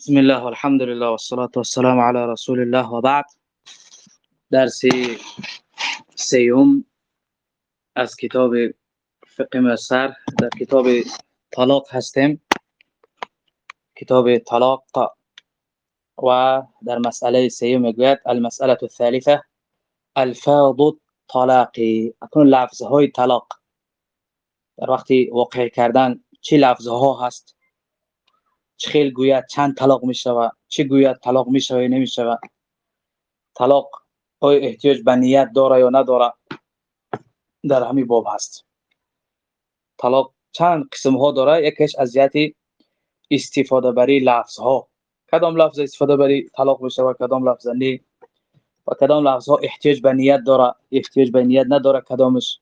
بسم الله والحمد لله والصلاة والسلام على رسول الله وبعد. درس سيوم از کتاب فقه مصر در کتاب طلاق هستیم. کتاب طلاق و در مسئله سیوم میگوید المسئلة الثالثة الفاظ طلاقی اکنون لفظ های طلاق. در وقتی واقع کردن چه لفظ ها هست؟ چه خیل گوید چند طلاق می شود چه گوید؟ طلاق می شود نمی شود طلاق آیا احتیاج به نیت داره یا نداره در همین باب هست. طلاق چند قسم ها داره یکیش از استفاده بری لفظ ها کدام لفظ استفاده بری طلاق بشه و کدام لفظ نی و کدام لفظ ها احتیاج به نیت داره احتیاج به نیت نداره کدامش.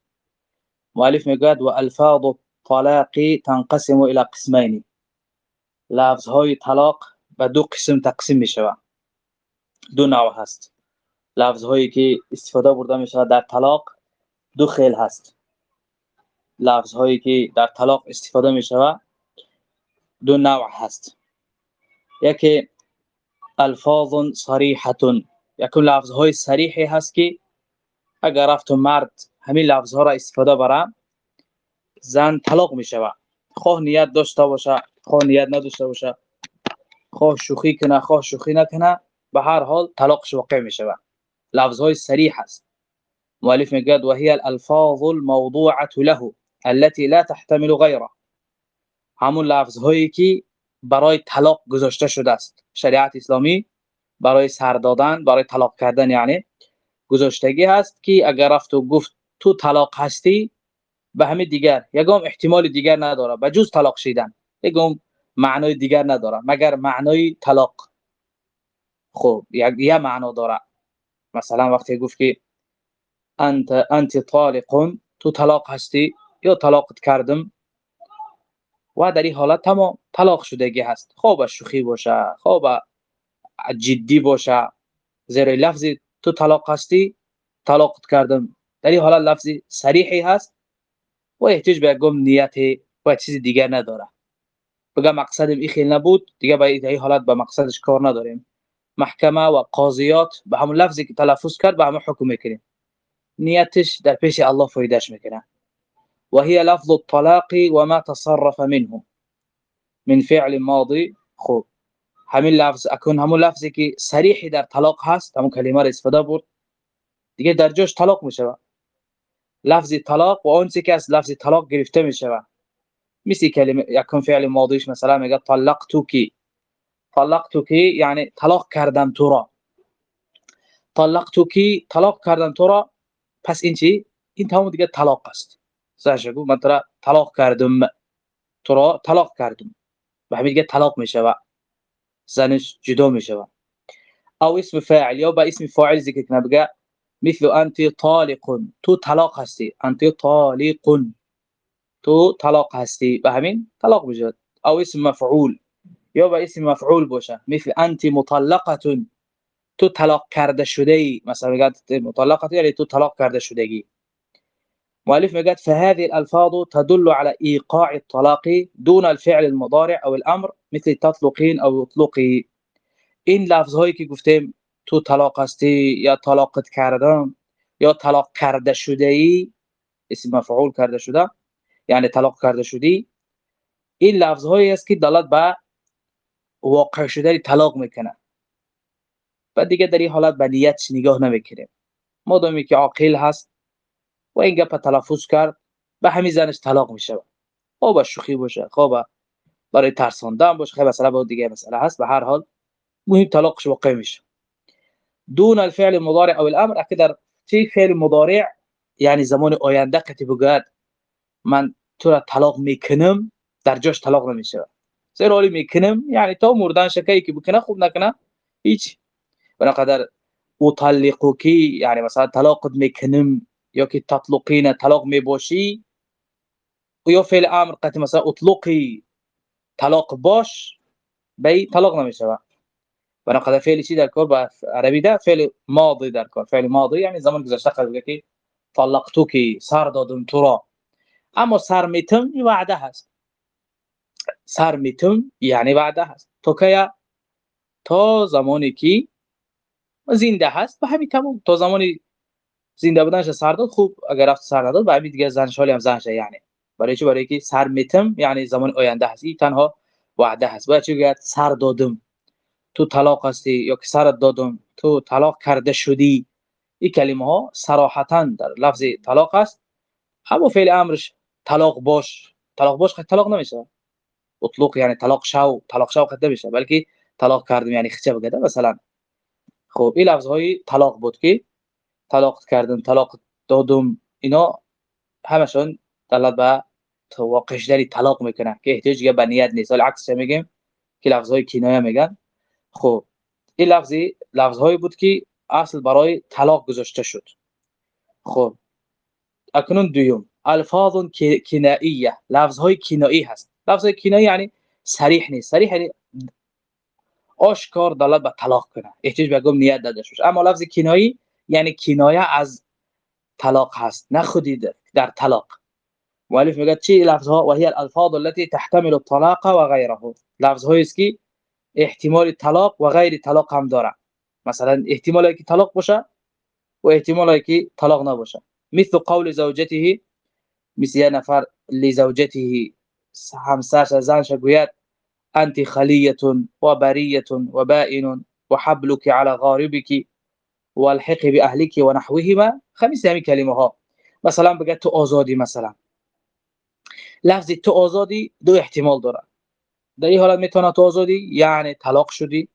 مؤلف می‌گوید و الفاظ طلاقی تنقسم الى قسمین لفظ های طلاق به دو قسم تقسیم می شود دو نوع هست. لفظ که استفاده برده می شود در طلاق دو خیل هست. لفظ که در طلاق استفاده می شود دو نوع هست. یکی الفاظ صریحه یکی لفظ های صریحی هست که اگر رفت مرد همین لفظ ها را استفاده بره زن طلاق می شود خواه نیت داشته باشه خواه نیت نداشته باشه. خواه شوخی کنه خواه شوخی نکنه به هر حال طلاقش واقع می شود لفظ های صریح است مؤلف میگه و هي الالفاظ الموضوعه له التي لا تحتمل غيره همون لفظ هایی که برای طلاق گذاشته شده است. شریعت اسلامی برای سر دادن برای طلاق کردن یعنی گذاشتگی هست که اگر رفت و گفت تو طلاق هستی؟ به همه دیگر. یگام احتمال دیگر نداره. به جز طلاق شیدن یگام معنای دیگر نداره. مگر معنای طلاق. خب یه معنا داره. مثلا وقتی گفت که انت انت طالق تو طلاق هستی یا طلاقت کردم؟ و در این حالت تمام طلاق شدگی هست. خوب شوخی باشه خوب جدی باشه. زیر لفظ تو طلاق هستی طلاقت کردم. در این حالت لفظ صریحی هست. و احتیاج به گم نیت و چیز دیگر نداره. بگم مقصدم این خیلی نبود دیگه به این حالت به مقصدش کار نداریم. محکمه و قاضیات به همون لفظی که تلفظ کرد به همون حکم می‌کنیم. نیتش در پیش الله فایدهش می‌کنه. و هي لفظ الطلاق وما تصرف منه. من فعل ماضی خب. همین لفظ اكون همون لفظی که صریحی در طلاق هست همون کلمه را استفاده برد. دیگه در جاش طلاق میشه لفظ طلاق و اون که از لفظ طلاق گرفته میشه مثل کلمه یکم فعل ماضیش مثلا میگه طلقتکی. طلقتکی یعنی طلاق کردم تو را. طلقتکی طلاق کردم تو را پس این چی؟ این تمام دیگه طلاق است. سرش گفت من تو طلاق کردم. تو را طلاق کردم. به همین دیگه طلاق میشه و زنش جدا میشه او اسم فاعل یا با اسم فاعل ذکر کنه بگه مثل أنت طالق تو طلاق هستی. أنت طالق. تو طلاق هستی. به همین طلاق میشه أو اسم مفعول. یا اسم مفعول باشه. مثل أنت مطلقة. تو طلاق کرده شده ای مثلا میگه مطلقة یعنی تو طلاق کرده شدگی. مؤلف میگه فهذه الألفاظ تدل على إيقاع الطلاق دون الفعل المضارع أو الأمر مثل تطلقين أو اطلقي این لفظ هایی که گفتیم تو طلاق هستی یا طلاقت کردم یا طلاق کرده شده ای اسم مفعول کرده شده یعنی طلاق کرده شدی. این لفظ هایی است که دلالت به واقع شده طلاق می‌کنه. و دیگه در این حالت به نیت نگاه نمی‌کنیم. مادامی که عاقل هست و این گپ تلفظ کرد به همین زنش طلاق میشه. او با شوخی باشه خوب برای ترساندن باشه خیلی مثلا با دیگه مسئله هست. به هر حال مهم طلاقش واقع میشه. دون الفعل المضارع أو الأمر أكيد در چه فعل مضارع یعنی زمان آینده که بگوید من تو را طلاق میکنم در جاش طلاق نمیشه زیر حالی میکنم یعنی تو مردن شکی که بکنه خوب نکنه هیچ. بنقدر اطلقکی یعنی مثلا طلاقت میکنم یا که تطلقین طلاق میباشی و یا فعل أمر قطع مثلا اطلقی طلاق باش بی طلاق نمیشه بنقدر فعل چی در کار؟ با عربی ده فعل ماضی در کار. فعل ماضی یعنی زمان گذشته قبل که طلقتو که سر دادم تو را. اما سر میتم وعده هست. سر میتم یعنی وعده هست. تو که تا زمانی که زنده هست. به همین تمام تا زمانی زنده بودنش سر داد خوب. اگر رفت سر نداد به همین دیگه زنش حالی هم زنش یعنی. برای چی؟ برای که سر میتم یعنی زمان آینده هست. این تنها وعده هست. باید چی سر دادم؟ تو طلاق هستی یا که سرت دادم تو طلاق کرده شدی. این کلمه ها صراحتا در لفظ طلاق است. همو فعل امرش طلاق باش. طلاق باش طلاق نمیشه. اطلق یعنی طلاق شو طلاق شو خد نمیشه بلکه طلاق کردم یعنی خچه بگده مثلا. خب این لفظ های طلاق بود که طلاق کردم طلاق دادم اینا همشون دلالت به واقعش داری طلاق می‌کنه که احتیاج به نیت نیست. ولی عکسش میگیم که لفظ های کنایه میگن. خب این لفظی لفظ هایی بود که اصل برای طلاق گذاشته شد. خب اکنون دویم. الفاظ کنائیه لفظ های کنایی هست. لفظ های کنایی یعنی صریح نیست. صریح یعنی آشکار دلالت به طلاق کنه. احتیاج به گم نیت داده شد اما لفظ کنایی یعنی کنایه از طلاق هست نه خودی در طلاق. مؤلف میگه چی؟ لفظ ها و هي الالفاظ التي تحتمل الطلاق و غیره لفظ هایی است که احتمال طلاق و غیر طلاق هم داره مثلا احتمال که طلاق باشه و احتمال که طلاق نباشه. مثل قول زوجته مثل نفر لزوجته همسرش زنش گوید انت خلیه و بریه و بائن و حبلك على غاربك والحق باهلك ونحوهما خمیس همین کلمه ها مثلا بگه تو آزادی مثلا. لفظ تو آزادی دو احتمال داره در این حالت می‌تونه تو آزادی؟ یعنی طلاق شدی.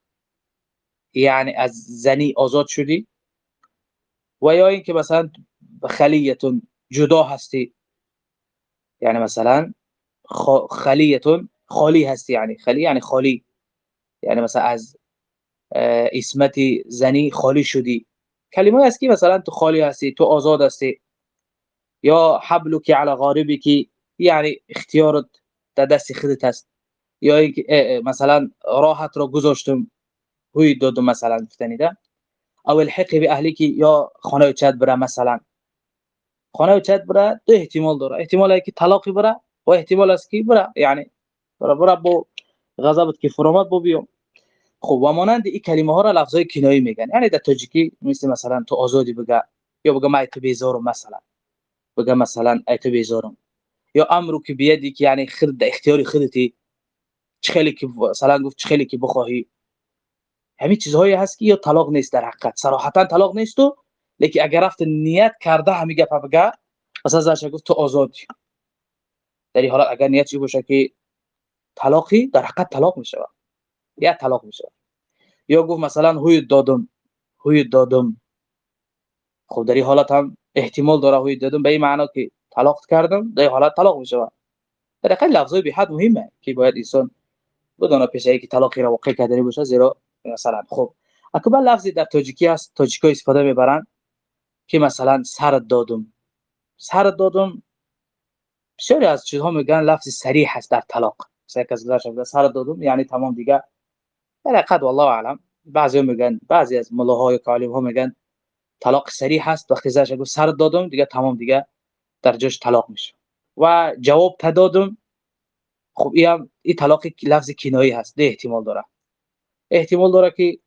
یعنی از زنی آزاد شدی. و یا اینکه مثلا خلیتون جدا هستی. یعنی مثلا خلیتون خالی هستی. یعنی خلی یعنی خالی. یعنی مثلا از اسمت زنی خالی شدی. کلمه هست که مثلا تو خالی هستی تو آزاد هستی. یا حبلک علی غاربک یعنی اختیارت در دست خودت هست. یا مثلا راحت رو گذاشتم هوی دادم مثلا گفتنیده او الحق به اهلی که یا خانه چت بره مثلا خانه چت بره دو احتمال داره احتمال که طلاقی بره و احتمال است که بره یعنی بره بره با غضبت که فرامت بو بیام خب و مانند این کلمه ها را لفظای کنایی میگن یعنی در تاجیکی مثل مثلا تو آزادی بگه یا بگه ما تو بیزارم مثلا بگه مثلا ای تو بیزارم یا امرو که بیدی که یعنی خود اختیاری خودتی چه خیلی که مثلا گفت چه خیلی که بخواهی. همین چیزهایی هست که یا طلاق نیست در حقیقت. صراحتا طلاق نیست تو لیکن اگر رفت نیت کرده همین گپ بگه مثلا زنش گفت تو آزادی. در این حالت اگر نیت چی باشه که طلاقی در حقیقت طلاق میشه. یا طلاق میشه. یا گفت مثلا هوی دادم هوی دادم. خب در این حالت هم احتمال داره هوی دادم به این معنا که طلاق کردم در حالت طلاق میشه. در حقیقت لفظای به حد مهمه که باید انسان بدون پیش که طلاقی را واقع کردنی باشه زیرا مثلا خب اکبر لفظی در تاجیکی هست تاجیکا استفاده می‌برن که مثلا سر دادم. سر دادم بسیاری از چیزها میگن لفظ صریح هست در طلاق. مثلا کسی داشت سر دادم یعنی تمام دیگه در حقیقت والله اعلم بعضی میگن بعضی از ملاهای کالیم ها میگن طلاق صریح هست وقتی زنش گفت سر دادم دیگه تمام دیگه در جاش طلاق میشه. و جواب تدادم خب این این طلاق لفظ کنایی هست ده احتمال داره احتمال داره که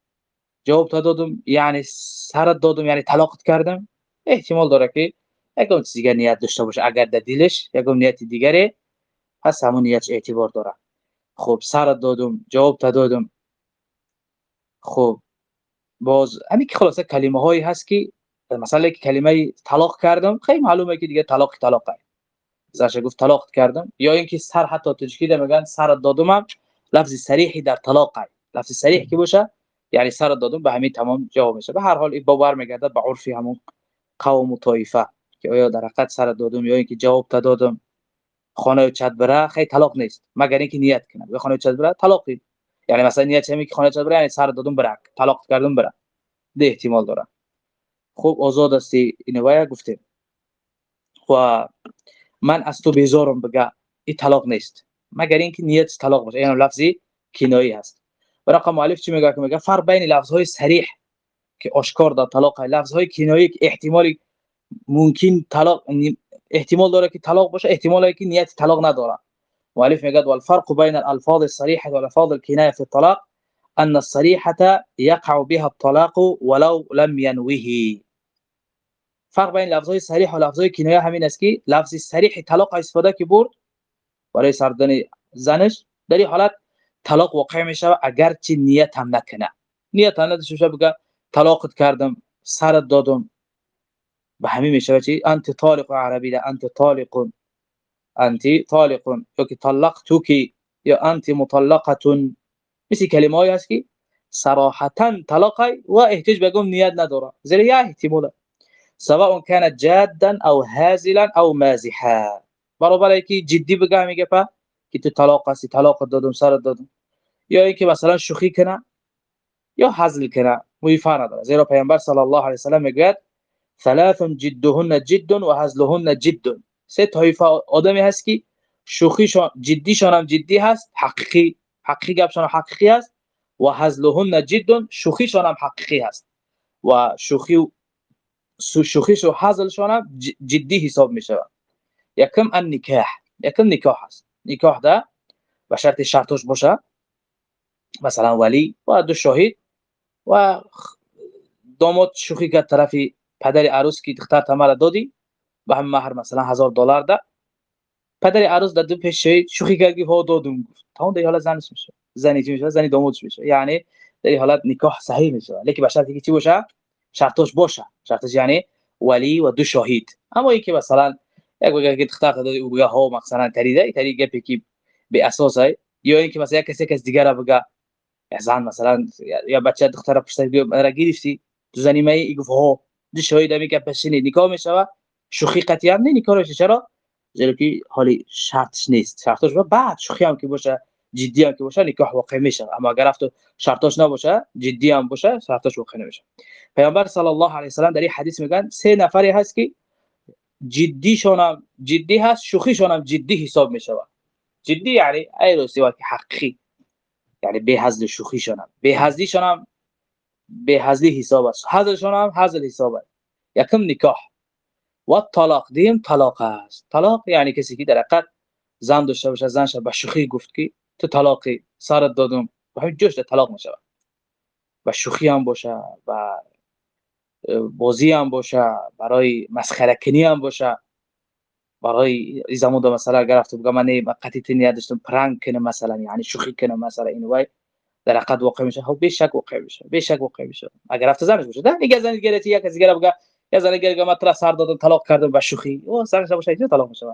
جواب دادم یعنی سر دادم یعنی طلاقت کردم. احتمال داره که یکم چیز دیگه نیت داشته باشه. اگر در دلش یکم نیت دیگری پس همون نیت اعتبار داره خب سر دادم جواب دادم. خب باز همین که خلاصه کلمه هایی هست که مثلا که کلمه طلاق کردم خیلی معلومه که دیگه طلاق طلاقه. زاشه گفت طلاق کردم. یا اینکه سر حتی تجکیده میگن؟ سر دادم لفظ صریحی در طلاق لفظ صریح که باشه؟ یعنی سر دادم به همین تمام جواب میشه. به هر حال این باور میگرده به عرفی همون قوم و طایفه که آیا در حقیقت سر دادم یا اینکه جواب دادم خانه چت بره خیلی طلاق نیست. مگر اینکه نیت کنه. به خانه چت بره طلاقی. یعنی مثلا نیت همین که خانه چت بره یعنی سر دادم بره. طلاق کردم بره. ده احتمال داره. خوب آزاد استی اینو گفتیم. و من از تو بیزارم بگه این طلاق نیست. مگر اینکه نیت طلاق باشه. یعنی لفظی کنایی هست. برای مؤلف چی میگه؟ که میگه فرق بین لفظ های صریح که آشکار در طلاق لفظ های کنایی که احتمالی ممکن طلاق احتمال داره که طلاق باشه احتمالی که نیت طلاق نداره. مؤلف میگه والفرق بین الالفاظ الصريحه والالفاظ الكنايه في الطلاق ان الصريحه يقع بها الطلاق ولو لم ينوه فرق بین لفظ صریح و لفظ کنایه همین است که لفظ صریح طلاق استفاده که برد برای سردن زنش در این حالت طلاق واقع میشه اگر چی نیت هم نکنه. نیت هم نداشته بگه طلاقت کردم سرت دادم. به همین میشه چی؟ انت طالق عربی ده انت طالق. انت طالق. یا که کی؟ یا انت مطلقه مثل کلمه های هست که صراحتا طلاق و احتیاج بگم نیت نداره زیرا یا احتمال سواء كانت جادا او هازلا او مازحا. برابر یکی جدی بگه میگه پا که تو طلاق هستی طلاق دادم سر دادم. یا اینکه مثلا شوخی کنه یا حزل کنه مویفا نداره. زیرا پیامبر صلی الله علیه و سلم میگه ثلاث جدهن جد و هزلهن جد سه طایفه آدمی هست که شوخیشون جدیشون هم جدی هست حقیقی حقیقی گپشون حقیقی هست. و هزلهن جد شوخیشون هم حقیقی هست. و شوخی شوخیش و هزلشون هم جدی حساب میشه. یکم ان نکاح. یکم نکاح هست. نکاح ده. به شرط شرطش باشه. مثلا ولی و دو شاهد و داماد شوخی که طرف پدر عروس که دختر تمر دادی به هم مهر مثلا هزار دلار ده. پدر عروس در دو پیش شهید شوخی کردی ها دادم. گفت تا اون در حالت زنش میشه. زنی چی میشه؟ زنی دامادش میشه. یعنی در حالت نکاح صحیح میشه. لیکن به شرطی که چی باشه؟ شرطش باشه. شرطش یعنی ولی و دو شاهد اما اینکه مثلا یک بگه که دختر دادی او بگه ها مثلا تریده تری گپی که به اساس یا اینکه مثلا کسی کس دیگر بگه زن مثلا یا بچه دختر پشت را گرفتی تو زنی می ای گفت ها دو شاهد میگه پشینی نکاح میشه شوخی قطعی هم نه نکاح چرا؟ زیرا که حالی شرطش نیست. شرطش بعد شوخی هم که باشه. جدی هم که باشه نکاح واقع میشه. اما اگر افت شرطش نباشه جدی هم باشه شرطش واقع نمیشه. پیامبر صلی الله علیه و سلام در این حدیث میگن سه نفری هست که جدیشون هم جدی هست شوخیشون هم جدی حساب میشه جدی یعنی ای رو سوا که حقیقی. یعنی به حزل شوخیشون هم. به حزلیشون هم به حزلی حساب است. حزلشون هم حزل حساب است. یکم نکاح. و طلاق دیم طلاق است. طلاق یعنی کسی که در حقیقت زن داشته باشه زنش به شوخی گفت که تو طلاقی سرت دادم. و همین جوش طلاق میشه و شوخی هم باشه و بازی هم باشه برای مسخره کنی هم باشه برای زمان دو مثلا اگر رفت بگم من قطعی نیت داشتم پرنگ کنه مثلا یعنی شوخی کنه مثلا این وای. در حقیقت واقع میشه. خب به شک واقع میشه. به شک واقع میشه. اگر رفت زنش باشه. ده دیگه زن گرفت یک کسی بگه. یا زن گرفت من ترا سر دادم طلاق کردم با شوخی. او سرش باشه اینجا طلاق میشه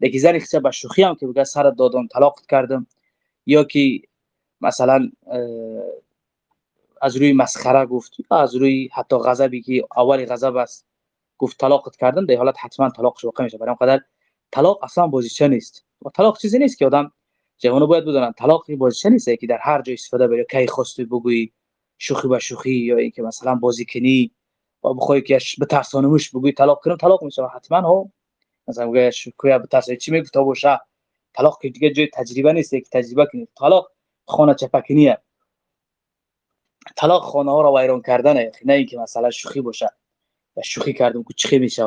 دیگه زنی خصه با شوخی هم که بگه سر دادم طلاق کردم. یا که مثلا از روی مسخره گفت از روی حتی غضبی که اول غضب است گفت طلاقت کردن در حالت حتما طلاقش واقع میشه. برای قدر طلاق اصلا بازیچه نیست. و طلاق چیزی نیست که آدم جوانو باید بدونن طلاق بازیچه نیست که در هر جای استفاده بری کی خواستی بگویی شوخی به شوخی یا اینکه مثلا بازی کنی و بخوای که بترسانمش بگویی طلاق کنم طلاق میشه. حتما ها؟ مثلا بگه شوخی بترسانی چی میگه تا باشه. طلاق که دیگه جای تجربه نیست که تجربه کنید طلاق خانه چپکنیه طلاق خانه ها را ویران کردنه نه اینکه مثلا شوخی باشه و شوخی کردم که چخی میشه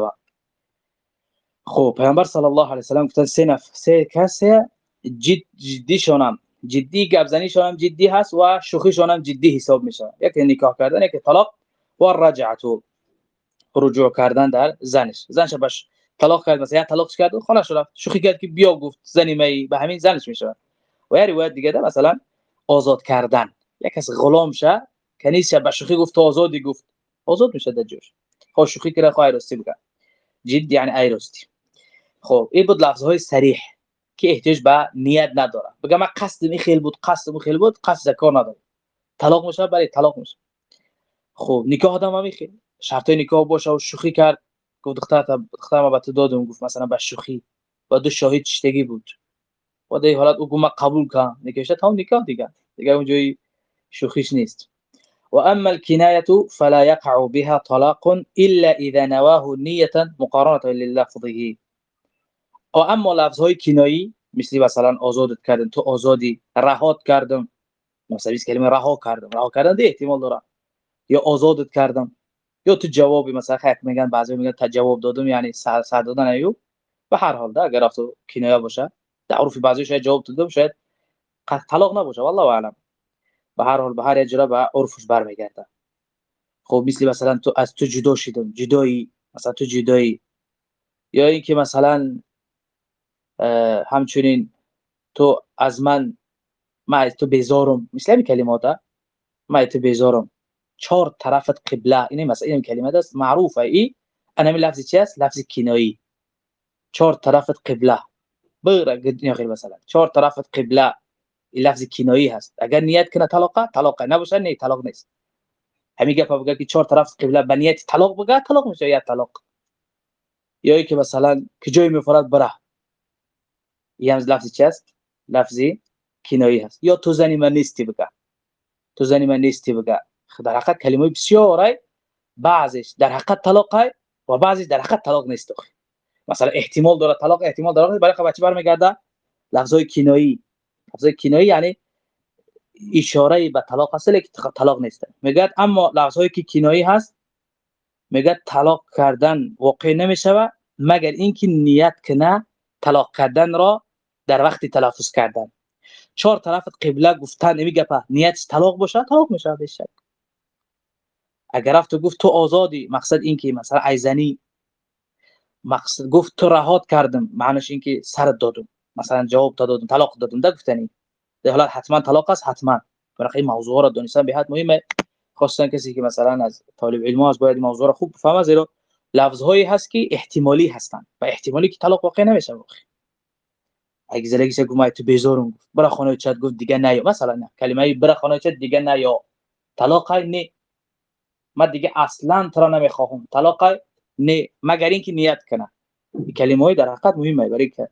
خب پیامبر صلی الله علیه و سلام گفتن سه نفر سه کس جد جدی شونم جدی گبزنی شونم جدی هست و شوخی شونم جدی حساب میشه. یک نکاح کردن یک طلاق و رجعت رجوع کردن در زنش. زنش باش طلاق کرد مثلا طلاقش کرد خلاص شد شوخی کرد که بیا گفت زنی می به همین زنش میشه. و یه روایت دیگه ده مثلا آزاد کردن. یک کس غلام شه کنیسه به شوخی گفت آزادی؟ گفت آزاد میشه در جوش خب شوخی کرد خواهی راستی بگن جد یعنی ای راستی خب این بود لفظ های صریح که احتیاج به نیت نداره بگم من قصد می خیل بود قصد می خیل بود قصد کار نداره طلاق میشه برای طلاق میشه. خب نکاح آدم میخیل شرط نکاح باشه و شوخی کرد. گفت دختر دختر ما به تو دادم گفت مثلا به شوخی. و دو شاهد چشتگی بود. و در حالت او گفت قبول کنم. نکشه تا نکاح دیگه. دیگه اونجایی شوخیش نیست. واما الكنايه فلا يقع بها طلاق الا اذا نواه نيه مقارنه للفظه. و اما لفظ های کنایی مثل مثلا آزادت کردن تو آزادی رهات کردم. مثلا کلمه رها کردم. رها کردن ده احتمال داره یا آزادت کردم. یا تو جوابی مثلا خیلی میگن بعضی میگن تا جواب دادم یعنی سر سر دادن ایو. به هر حال ده اگر تو کنایه باشه. عرف بعضی شاید جواب دادم شاید طلاق نباشه والله اعلم. به هر حال به هر اجرا به عرفش برمیگرده. خب مثل مثلا تو از تو جدا شدم جدایی. مثلا تو جدایی. یا اینکه مثلا همچنین تو از من ما از تو بیزارم مثل این کلمات ما از تو بیزارم چهار طرفت قبله. این مثلا این کلمه است معروفه. ای؟ أنا من لفظ چی است لفظ کنایی چهار طرفت قبله. بغیر یا خیر مثلا. چهار طرفت قبله. این لفظ کنایی هست. اگر نیت کنه طلاق طلاق نباشه نه طلاق نیست. همین گپ بگه که چهار طرف قبله به نیت طلاق بگه طلاق میشه یا طلاق. یا که مثلا که جای میفرد بره. این هم لفظ چی است لفظی کنایی هست. یا تو زنی من نیستی بگه. تو زنی من نیستی بگه. در حقیقت کلمه بسیاره بعضیش در حقیقت طلاق و بعضیش در حقیقت طلاق نیست مثلا احتمال داره طلاق احتمال داره برای چی برمیگرده لفظای کنایی لفظای کنایی یعنی اشاره به طلاق هست که طلاق نیست میگه اما لفظایی که کنایی هست میگه طلاق کردن واقع نمی‌شوه مگر اینکه نیت کنه طلاق کردن را در وقت تلفظ کردن چهار طرف قبله گفتن میگه نیت طلاق باشه طلاق میشه بشه اگر رفت گفت تو آزادی مقصد این که مثلا ایزنی مقصد گفت تو رهات کردم معنیش این که سرت دادم. مثلا جواب دادم طلاق دادم ده گفتنی. در حالت حتما طلاق است حتما. برای این موضوع را دونستن به حد مهمه. خاصتا کسی که مثلا از طالب علم است باید موضوع را خوب بفهمه زیرا لفظ هایی هست که احتمالی هستند و احتمالی که طلاق واقع نمیشه واقع اگه زلگی سه گفت تو بیزارم گفت برا خانه چت گفت دیگه نه مثلا نه کلمه برا خانه چت دیگه نه یا طلاق نه. ما دیگه اصلا تو را نمی‌خواهم. طلاق نه مگر اینکه نیت کنه این کلمه های در حقیقت مهمه. برای که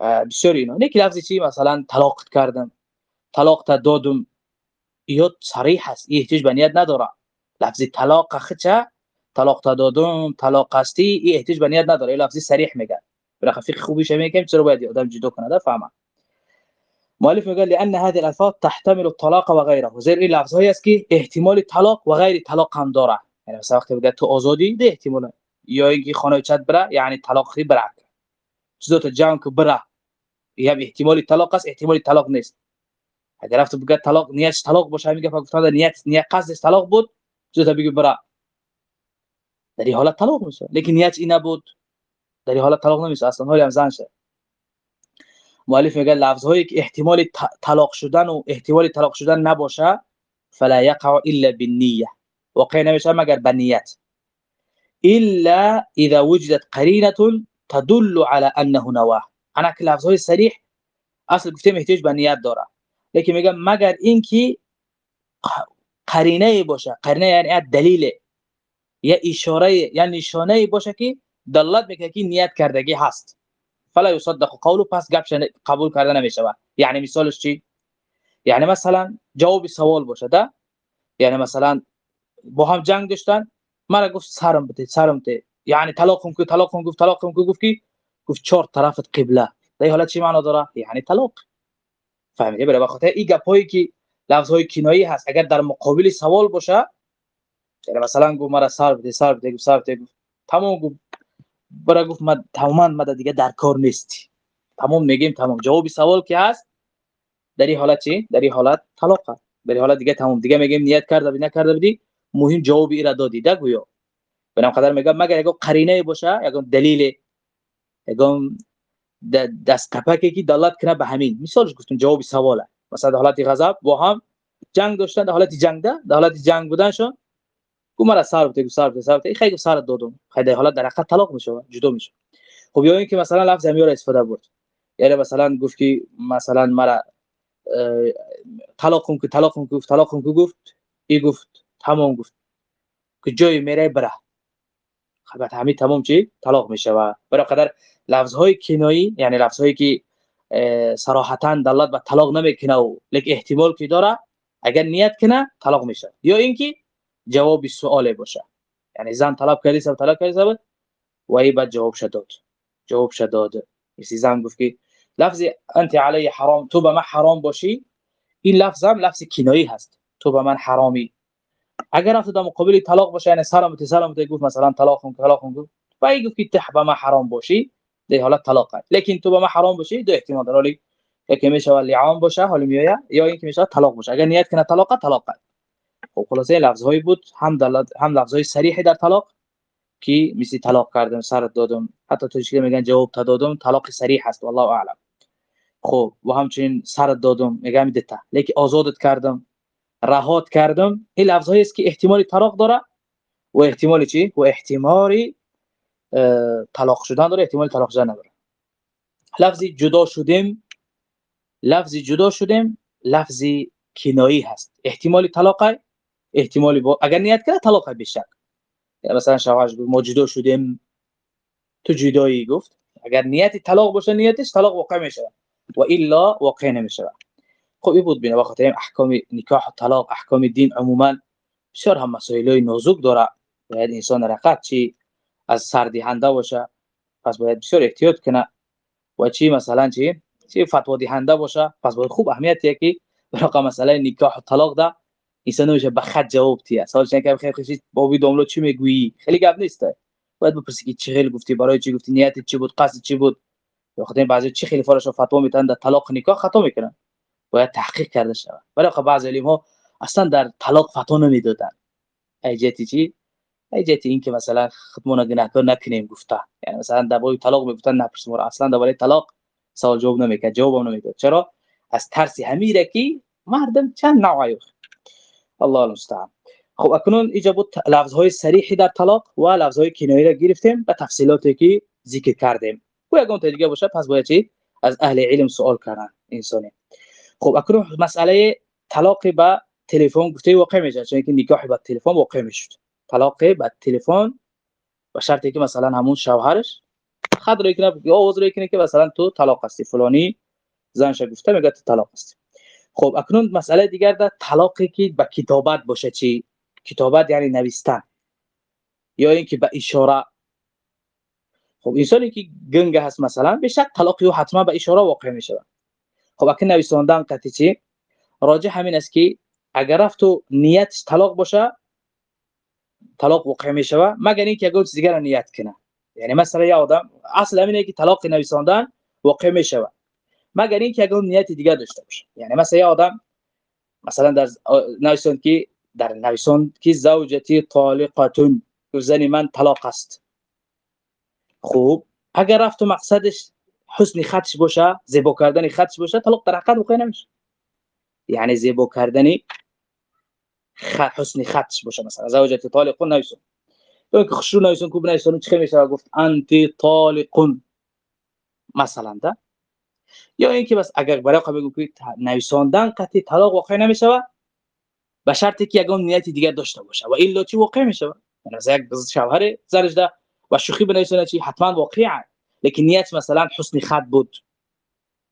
بسیار اینا. نه که لفظی چی؟ مثلا طلاق کردم. طلاق تا دادم. یا صریح است. احتیاج به نیت نداره لفظی طلاق خچه طلاق تا دادم طلاق هستی این احتیاج به نیت نداره این لفظی صریح میگه برای فقه خوبی شمی که چرا باید آدم جدا کنه؟ ده فهمه مؤلف میگه لأن هذه الألفاظ تحتمل الطلاق و غیره زیر این لفظ هایی است که احتمال طلاق و غیر طلاق هم داره یعنی مثلا وقتی بگه تو آزادی ده احتمال. یا اینکه خانه چت بره یعنی طلاق خی بره. چیزات جنگ بره. یا احتمال طلاق است احتمال طلاق نیست. اگر رفت بگه طلاق نیت طلاق باشه میگه فقط نیت نیت قصد طلاق بود چیزات بگه بره. در حالت طلاق میشه. لیکن نیت این نبود. در حالت طلاق نمیشه. أصلا حالی هم زن شه. مؤلف میگه لفظ هایی که احتمال طلاق شدن و احتمال طلاق شدن نباشه فلا يقع الا بالنيه واقع نمیشه مگر به نیت الا اذا وجدت قرینة تدل على انه نواه. أنا که لفظ های صریح اصل گفتیم احتیاج به نیت داره. لیکن میگه مگر اینکه قرینه باشه. قرینه یعنی دلیل یا اشاره یا نشانه باشه که دلالت میکنه که نیت کردگی هست. فلا يصدق قولو پس گپش قبول کرده نمیشه یعنی مثالش چی؟ یعنی مثلا جواب سوال باشه ده یعنی مثلا با هم جنگ داشتن مرا گفت سرم بده سرم بده یعنی طلاقم کو طلاقم گفت طلاقم کو گفت کی؟ گفت چهار طرفت قبله. در حالت چی معنا داره؟ یعنی طلاق. فهمیدی؟ برای بخاطر این گپایی که لفظ های کنایی هست. اگر در مقابل سوال باشه یعنی مثلا گفت مرا سر بده سر بده گفت سر بده گفت. تمام گفت. برای گفت من تماما من دیگه در کار نیستی. تمام میگیم تمام. جوابی سوال که هست در این حالت چی؟ در این حالت طلاق در این حالت دیگه تمام. دیگه میگیم نیت کرده بی نکرده بودی مهم جوابی را دادی. ده گویا. بنام قدر میگم مگر یک قرینه باشه یک دلیل یک دست کپکی که دلالت کنه به همین. مثالش گفتم جواب سواله. مثلا حالت غضب با هم جنگ داشتن در حالت جنگ ده در حالت جنگ بودنشون گفت مرا سر بده سر بده سر بده خیلی سر دادم. خیلی حالا در حقیقت طلاق میشه جدا میشه. خب یا اینکه مثلا لفظ امیر استفاده برد. یعنی مثلا گفت که مثلا مرا طلاق که طلاق گفت طلاق که گفت ای گفت تمام گفت. که جای میره بره. خب همین تمام چی؟ طلاق میشه و برای لفظ های کنایی یعنی لفظ هایی که صراحتا دلالت به طلاق نمی‌کنه و لیک احتمال که داره اگر نیت کنه طلاق میشه. یا اینکه جواب سوال باشه. یعنی زن طلب کردی سب طلب کردی سب؟ و ای بعد جواب شد. جواب شد. داد مثل زن گفت که لفظ انت علی حرام تو به من حرام باشی؟ این لفظ هم لفظ کنایی هست. تو به من حرامی. اگر رفت در مقابل طلاق باشه یعنی سلامت سلامت گفت مثلا طلاق کن طلاق کن گفت. و ای گفت که ته به من حرام باشی در حالت طلاق لیکن تو به من حرام باشی دو احتمال داره. یکی میشه لعان باشه حالا میآید یا اینکه میشه طلاق باشه. اگر نیت کنه طلاق طلاق خب خلاصه لفظ هایی بود هم دلت هم لفظ های صریحی در طلاق کی مثل طلاق کردم سرت دادم. حتی تو میگن جواب تا دادم طلاق صریح است والله اعلم. خب و همچنین سرت دادم میگم دیتا لیکن آزادت کردم رهات کردم. این لفظ هایی است که احتمال طلاق داره. و احتمال چی؟ و احتمال طلاق شدن داره احتمال طلاق شدن نداره. لفظی جدا شدیم لفظی جدا شدیم لفظی کنایی هست. احتمال طلاق احتمال با اگر نیت کرد طلاق بشک مثلا شوهرش گفت ما جدا شدیم تو جدایی گفت اگر نیت طلاق باشه نیتش طلاق واقع میشه و الا واقع نمیشه. خب این بود بنا بخاطر احکام نکاح و طلاق احکام دین عموما بسیار هم مسائل نازک داره. باید انسان رقت چی از سردهنده باشه پس باید بسیار احتیاط کنه. و چی مثلا چی؟ چی فتوا دهنده باشه پس باید خوب اهمیتیه که برای مسئله نکاح و طلاق ده انسان نمیشه به خط جواب تیه. سوال که خیلی خوشی. بابی دوملو چی می‌گویی؟ خیلی گپ نیست. باید بپرسی که چه خیلی گفتی برای چی گفتی؟ نیت چی بود؟ قصد چی بود؟ وقتی بعضی چی خیلی فارش فتوا میتن در طلاق نکاح خطا می‌کنن. باید تحقیق کرده شود. ولی خب بعضی علم ها اصلا در طلاق فتوا نمی‌دادن. ایجتی چی؟ ایجتی این که مثلا خودمون گناهکار نکنیم گفته. یعنی مثلا در باب طلاق می‌گفتن نپرسیم. اصلا در طلاق سوال جواب نمی‌کرد. جواب نمی‌داد. چرا؟ از ترس همیره که مردم چند نوعی الله المستعان. خب اکنون اینجا بود لفظ های صریحی در طلاق و لفظ های را گرفتیم به تفصیلاتی که ذکر کردیم. و یگان دیگه باشه پس باید چی؟ از اهل علم سوال کردن انسانی خب اکنون مسئله طلاق با تلفن گفته واقع میشه چون که نکاح با تلفن واقع می‌شد. طلاق با تلفن با شرطی که مثلا همون شوهرش. روی کنه یا روی کنه که مثلا تو طلاق هستی. فلانی زنش گفته میگه تو طلاق هستی. خب اکنون مسئله دیگر در طلاقی که به کتابت باشه چی؟ کتابت یعنی نوشتن یا اینکه به اشاره. خب انسانی که گنگ هست مثلا به شک طلاقی و حتما به اشاره واقع میشه خب اکنون نویساندن قطعی چی؟ راجع همین است که اگر رفت تو نیت طلاق باشه طلاق واقع میشه مگر اینکه اگر چیز دیگر نیت کنه. یعنی مثلا یه آدم اصل همینه که طلاق نویساندن واقع میشه مگر اینکه اگر نیت دیگه داشته باشه. یعنی مثلا یه آدم مثلا در نویسان که در نویسان که زوجتی طالقتون زن من طلاق است. خوب اگر رفت مقصدش حسن خطش باشه زیبا کردن خطش باشه طلاق در حقیقت واقع نمیشه. یعنی زیبا کردن حسن خطش باشه مثلا. زوجتی طالقون نویسان تو که خشو نویسون کوب نویسون چه میشه؟ گفت انتی طالقون. مثلا ده یا اینکه بس اگر برای قبل بگو که نویساندن قطعی طلاق واقع نمیشه به شرطی که یگام نیتی دیگر داشته باشه و الا چی واقع یعنی از یک شوهر زرج ده و شوخی بنویسونه چی حتما واقعه لیکن نیت مثلا حسن خط بود.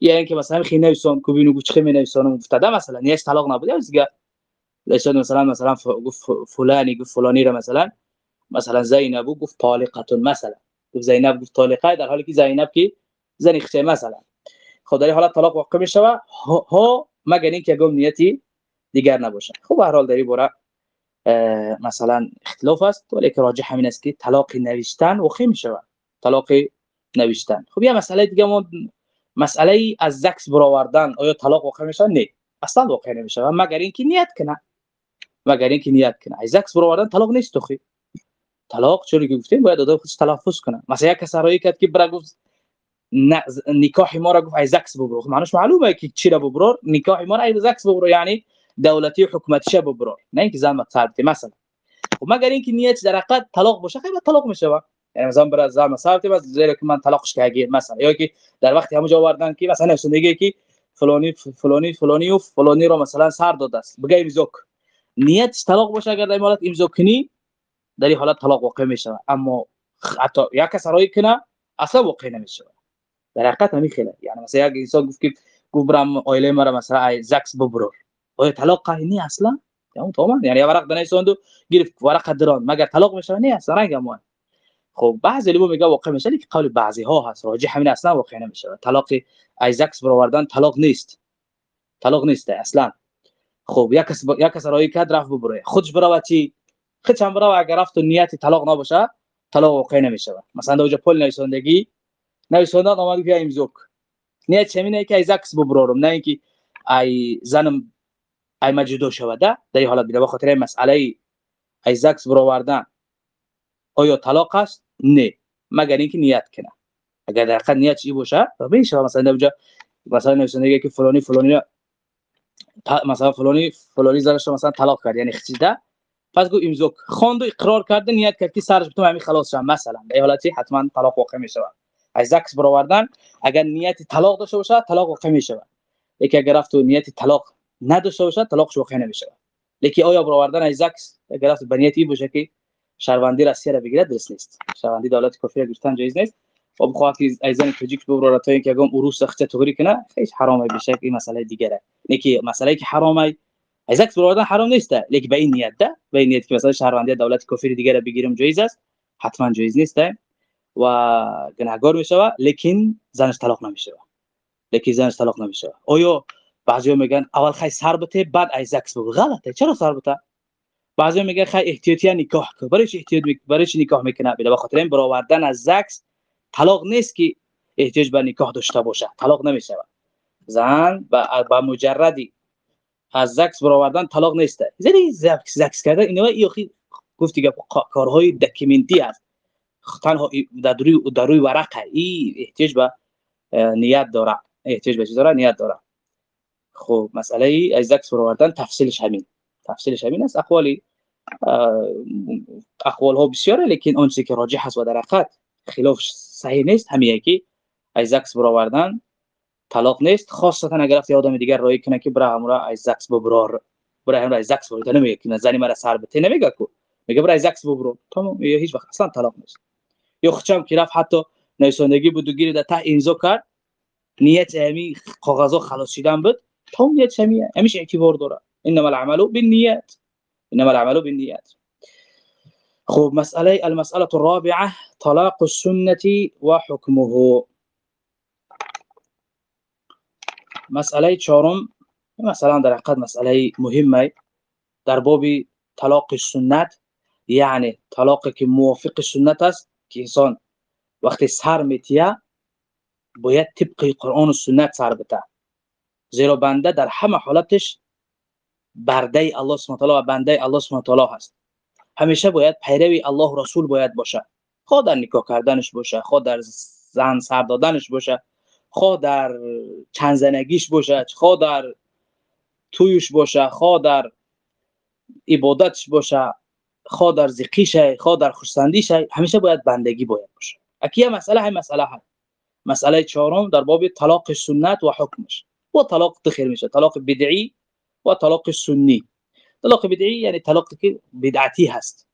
یا اینکه مثلا خی نویسون کو بینو چه می نویسون گفته مثلا نیت طلاق نبود یا دیگه لسان مثلا مثلا فلانی گفت فلانی را مثلا مثلا زینب گفت طالقه مثلا. زینب گفت طالقه در حالی که زینب کی؟ زنی خشه مثلا. خدای حالا طلاق واقع میشه ها مگر اینکه گم نیتی دیگر نباشه خب هر حال در این باره مثلا اختلاف است ولی که راجح همین است که طلاق نوشتن واقع میشه طلاق نوشتن. خب یه مسئله دیگه ما مسئله از زکس برآوردن آیا طلاق واقع میشه نه. اصلا واقع نمیشه مگر اینکه نیت کنه. مگر اینکه نیت کنه. از زکس برآوردن طلاق نیست تو طلاق که گفتیم باید آدم خودش تلفظ کنه. مثلا یک کسایی کرد که برا گفت نکاح ما را گفت ای زکس ببرو. خب معنیش معلومة که چی را ببرو نکاح ما را ای زکس ببرو یعنی دولتی حکومتی ببرو. نه اینکه زن مقصد مثلا. خب مگر اینکه نیت در حقیقت طلاق باشه خیلی طلاق میشه یعنی مثلا برای زن مسافت بس زیر که من طلاقش کردم مثلا. یا که در وقتی همونجا آوردن که مثلا نفس دیگه که فلانی فلانی فلانی و فلانی رو مثلا سر داده است. بگه امضا نیت طلاق باشه اگر در حالت امضا کنی در این حالت طلاق واقع میشه اما حتی یا کس رأی کنه أصلا واقع نمیشه در خیلی یعنی مثلا یک انسان گفت که گفت برام مرا مثلا زکس ببرو. آیا طلاق نی اصلا؟ یعنی تمام یعنی ورق دنه سوندو گرفت ورق دران. مگر طلاق میشه نه اصلا رنگ مو خب بعضی لیبو میگه واقع میشه که قول بعضی ها هست. راجح همین اصلا واقع نمیشه. طلاق ای زکس برآوردن طلاق نیست. طلاق نیست اصلا. خب یک کس یک کس رای رفت ببره. خودش برای چی؟ خودش هم برای اگر رفت نیت طلاق نباشه طلاق واقع نمیشه. مثلا در پل نویسندگی نویسندن آمد بیا امضا نیت چمینه که زکس ببرارم نه اینکه ای زنم ای مجدو شوده در این حالت بیده بخاطر مسئله ای زکس برآوردن. آیا طلاق است؟ نه. مگر اینکه نیت کنه. اگر در حقیقت نیت چی باشه؟ میشه مثلا اونجا مثلا نویسنده که فلانی فلانی مثلا فلانی فلانی زنش مثلا طلاق کرد. یعنی خچیده پس گو امضا خواند و اقرار کرده نیت کرد که سرش بتونه همین خلاص شه. مثلا. در حالتی حتما طلاق واقع میشه از عکس برآوردن اگر نیت طلاق داشته باشه طلاق واقع میشه یکی اگر رفت نیت طلاق نداشته باشه طلاقش واقع نمیشه لیکن آیا برآوردن از عکس اگر رفت به نیتی باشه که شهروندی روسیه را بگیره درست نیست. شهروندی دولت کافی را گرفتن جایز نیست. و بخواد که ایزن تاجیک ببره تا اینکه اگم عروس سخت توری کنه خیلی حرامه بشه این مسئله دیگره. نیکی مسئله که حرامه ازک برادن حرام نیست. لیکن به این نیت ده. به این نیت که مثلا شهروندی دولت کافر دیگه را بگیرم جایز است. حتما جایز نیست. و گناهگار میشه لیکن زنش طلاق نمیشه لیکن زنش طلاق نمیشه آیا بعضی میگن اول خی سر بته بعد ایزکس بگو غلطه. چرا سر بته بعضی میگن خی احتیاطی نکاح کن. برای چی احتیاط برای چی نکاح می‌کنه؟ به خاطر این برآوردن از زکس طلاق نیست که احتیاج به نکاح داشته باشه. طلاق نمیشه زن با مجردی از زکس برآوردن طلاق نیست زنی زکس زکس کردن اینا یخی گفتی که کارهای دکیمنتی است تنها در روی در روی ورقه ای احتیاج به نیت داره. احتیاج به چیز داره؟ نیت داره. خب مسئله از زکس برآوردن تفصیلش همین. تفصیلش همین است. اقوالی اقوال ها بسیاره لیکن چیزی که راجح است و در حقیقت خلاف صحیح نیست. همین که از زکس برآوردن طلاق نیست. خاصتا اگر رفت آدم دیگر رای کنه که برای همراه از زکس ببرار. برای همراه از زکس ببرار. نمیگه که زنی مرا سر بته نمیگه کو. میگه برای زکس ببرو تمام. هیچ وقت. اصلا طلاق نیست. یا خچم که رفت حتی نویسندگی بود و گیری در ته امضا کرد نیت امی کاغذا خلاص شدن بود. تمام نیت همیه همیشه اعتبار داره. انما العمل بالنیات انما العمل بالنیات خب مساله المساله الرابعه طلاق السنه وحكمه مسئله چهارم مثلا در حقیقت مسئله مهمه. در باب طلاق سنت یعنی طلاقی که موافق سنت است که انسان وقتی سر میتیه باید طبق قرآن و سنت سر بته زیرا بنده در همه حالتش برده الله سبحانه و بنده الله سبحانه هست همیشه باید پیروی الله و رسول باید باشه خود در نکاح کردنش باشه خود در زن سر دادنش باشه خواه در چند زنگیش باشه خواه در تویش باشه خواه در عبادتش باشه خواه در زقیشه خواه در خوشسندیشه همیشه باید بندگی باید باشه. اکی مسئله های مسئله های مسئله چهارم در باب طلاق سنت و حکمش. و طلاق تخیر میشه. طلاق بدعی و طلاق سنی. طلاق بدعی یعنی طلاق که بدعتی هست.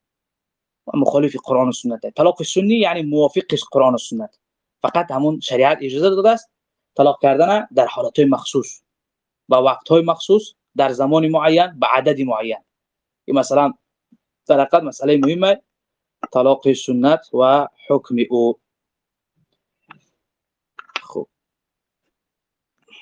و مخالف قرآن و سنت. طلاق سنی یعنی موافقش قرآن و سنت. فقط همون شریعت اجازه داده است طلاق کردن در حالت مخصوص. با وقت های مخصوص در زمان معین به عدد معین. مثلا در مسئله مهمه. طلاق سنت و حکم او.